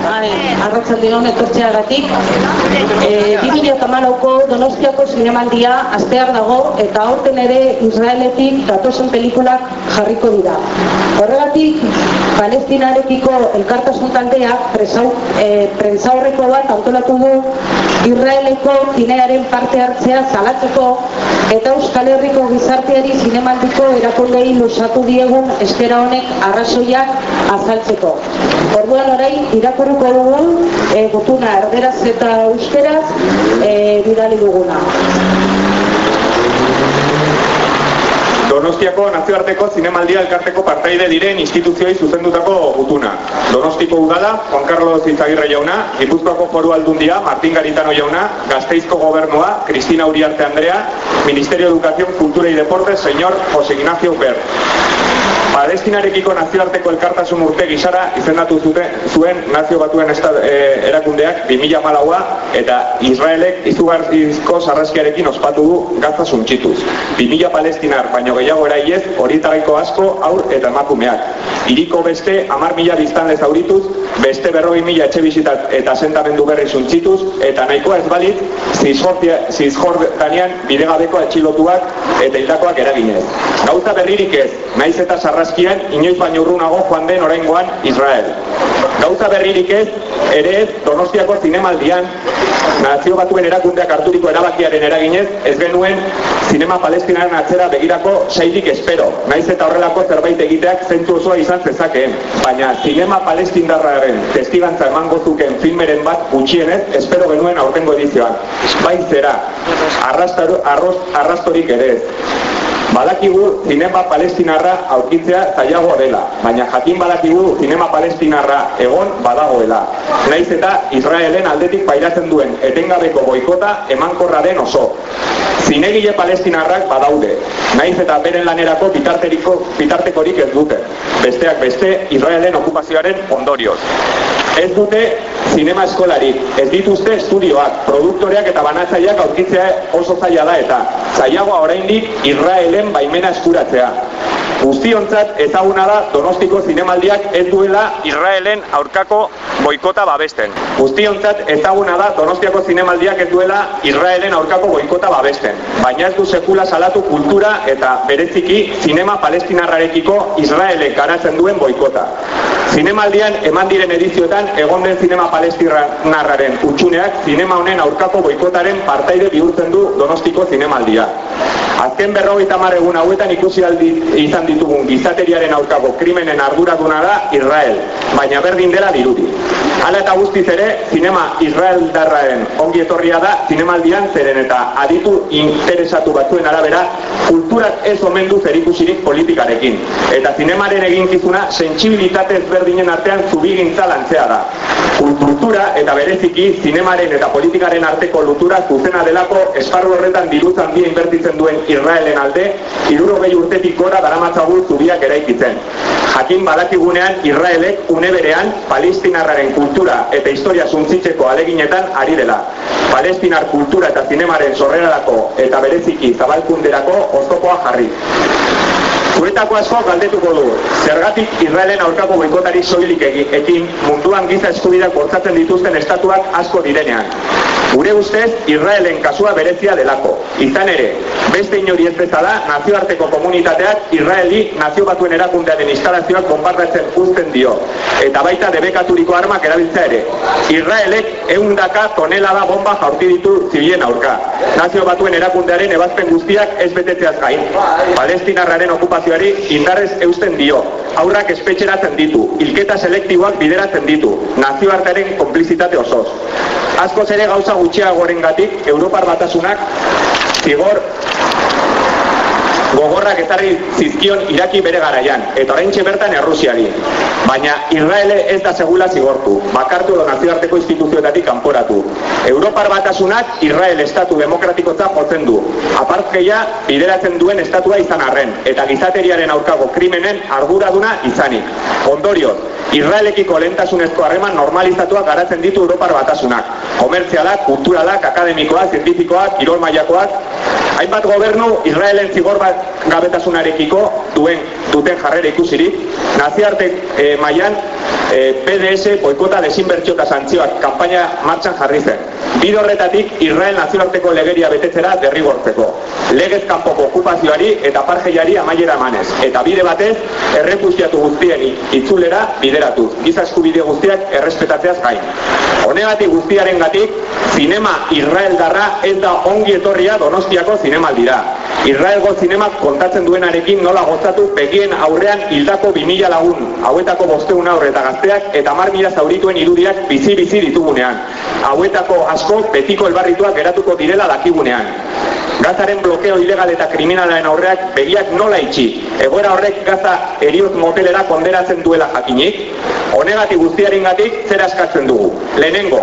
Bai, arratzalde hon etortzeagatik. E, 2008ko Donostiako zinemaldia astear dago eta aurten ere Israeletik datozen pelikulak jarriko dira. Horregatik, Palestinarekiko elkartasun taldeak presau, e, prentzaurreko bat antolatu du Israeleko zinearen parte hartzea salatzeko eta Euskal Herriko gizarteari zinemaldiko erakundei lusatu diegun espera honek arrazoiak azaltzeko. Orduan orain irakurriko dugu e, gutuna erderaz eta euskeraz e, bidali duguna. Donostiako nazioarteko zinemaldia elkarteko partaide diren instituzioi zuzendutako gutuna. Donostiko udala, Juan Carlos Izagirre jauna, Gipuzkoako foru aldundia, Martin Garitano jauna, Gazteizko gobernua, Cristina Uriarte Andrea, Ministerio de Educación, Cultura y Deportes, señor José Ignacio Ber. Palestinarekiko nazioarteko elkartasun urte gizara izendatu zuten zuen nazio batuen estad, e, erakundeak 2000 malaua eta Israelek izugarrizko sarraskiarekin ospatu du gaza suntxituz. 2000 palestinar baino gehiago eraiez horietaraiko asko aur eta emakumeak. Iriko beste amar mila biztanle zaurituz, beste berroi mila etxe bizitat eta sentamendu berri suntxituz eta nahikoa ez balit zizjordanian bidegabeko atxilotuak eta hildakoak eraginez. Gauza berririk ez, naiz eta sarraskian inoiz baino urrunago joan den oraingoan Israel. Gauza berririk ez, ere ez Donostiako zinemaldian nazio batuen erakundeak harturiko erabakiaren eraginez, ez genuen zinema palestinaren atzera begirako sailik espero. Naiz eta horrelako zerbait egiteak zentzu osoa izan zezakeen, baina zinema palestindarraren testigantza emango zuken filmeren bat gutxienez, espero genuen aurtengo edizioan. Bai zera, arrastorik ere ez. Badakigu zinema palestinarra aurkitzea zailagoa dela, baina jakin badakigu zinema palestinarra egon badagoela. Naiz eta Israelen aldetik pairatzen duen etengabeko boikota emankorra den oso. Zinegile palestinarrak badaude, naiz eta beren lanerako bitarteriko bitartekorik ez dute. Besteak beste Israelen okupazioaren ondorioz. Ez dute zinema eskolarik, ez dituzte estudioak, produktoreak eta banatzaileak aurkitzea oso zaila da eta zailagoa oraindik Israelen baimena eskuratzea. Guztiontzat ezaguna da Donostiko zinemaldiak ez duela Israelen aurkako boikota babesten. Guztiontzat ezaguna da Donostiako zinemaldiak ez duela Israelen aurkako boikota babesten. Baina ez du sekula salatu kultura eta bereziki zinema palestinarrarekiko Israelek garatzen duen boikota. Zinemaldian eman diren edizioetan egon den zinema palestinarraren utxuneak zinema honen aurkako boikotaren partaide bihurtzen du Donostiko zinemaldia. Azken berrogeita mar egun hauetan ikusi aldi izan ditugun gizateriaren aurkako krimenen arduraduna da Israel, baina berdin dela dirudi. Hala eta guztiz ere, zinema Israel darraen ongi etorria da zinemaldian zeren eta aditu interesatu batzuen arabera kulturak ez omen du zerikusirik politikarekin. Eta zinemaren eginkizuna sentsibilitate ezberdinen artean zubigintza lantzea da. Kultura eta bereziki zinemaren eta politikaren arteko lutura zuzena delako esparru horretan diruzan handia inbertitzen duen Israelen alde, iruro behi urtetik gora daramatzagu zubiak eraikitzen. Jakin badakigunean Israelek une berean palestinarraren kultura eta historia zuntzitzeko aleginetan ari dela. Palestinar kultura eta zinemaren sorrerarako eta bereziki zabalkunderako oztopoa jarri. Zuetako asko galdetuko du, zergatik Israelen aurkako boikotari soilik ekin munduan giza eskubideak bortzatzen dituzten estatuak asko direnean. Gure ustez, Israelen kasua berezia delako. Izan ere, beste inori ez bezala, nazioarteko komunitateak Israeli nazio batuen erakundearen instalazioak bombardatzen uzten dio. Eta baita debekaturiko armak erabiltza ere. Israelek eundaka tonelada bomba jaurti ditu zibilen aurka. Nazio batuen erakundearen ebazpen guztiak ez betetzeaz gain. Palestinarraren okupazioari indarrez eusten dio. Aurrak espetxeratzen ditu, hilketa selektiboak bideratzen ditu, nazioartearen konplizitate osoz. Askoz ere gauza gutxiagoren gatik, Europar batasunak zigor gogorrak ezarri zizkion Iraki bere garaian, eta oraintxe bertan Errusiari. Baina Israele ez da segula zigortu, bakartu edo nazioarteko instituzioetatik kanporatu. Europar batasunak Israel estatu demokratikotza jotzen du. Apartkeia bideratzen duen estatua izan arren, eta gizateriaren aurkago krimenen arduraduna izanik. Ondorioz, Israelekiko lehentasunezko harreman normalizatuak garatzen ditu Europar batasunak. Komertzialak, kulturalak, akademikoak, zientifikoak, kirol mailakoak, Hainbat gobernu Israelen zigor bat gabetasunarekiko duen duten jarrera ikusirik, naziarte e, mailan e, PDS boikota desinbertsio eta santzioak kanpaina martxan jarri zen. Bide horretatik Israel nazioarteko legeria betetzera derrigortzeko. Legez kanpoko okupazioari eta parjeiari amaiera emanez. Eta bide batez, errefusiatu guztien itzulera bideratu. Giza eskubide guztiak errespetatzeaz gain. Honegatik guztiaren gatik, zinema Israel darra ez da ongi etorria donostiako zinemaldira. Israelgo zinemak kontatzen duenarekin nola gozatu begien aurrean hildako 2000 lagun, hauetako bosteun aurre eta gazteak eta mar mila zaurituen irudiak bizi-bizi ditugunean. Hauetako asko betiko elbarrituak geratuko direla dakigunean. Gazaren blokeo ilegal eta kriminalaren aurreak begiak nola itxi. Egoera horrek gaza eriot motelera konderatzen duela jakinik. Honegati guztiaren gatik zer askatzen dugu. Lehenengo,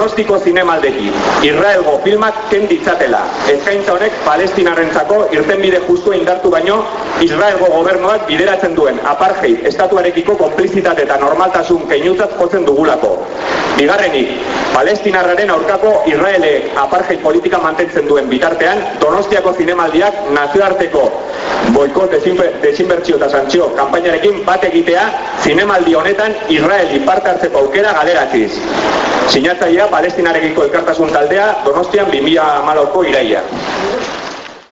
Donostiko zinemaldeki, Israelgo filmak ken ditzatela. Eskaintza honek palestinarrentzako irtenbide justua indartu baino, Israelgo gobernuak bideratzen duen apartheid estatuarekiko konplizitate eta normaltasun keinutzat jotzen dugulako. Bigarrenik, palestinarraren aurkako Israele apartheid politika mantentzen duen bitartean, Donostiako zinemaldiak nazioarteko boikot desinbertsio eta santzio kanpainarekin bat egitea zinemaldi honetan Israeli parte hartzeko aukera galeratziz. Sinatzailea Palestinarekiko elkartasun taldea Donostian 2014ko iraia.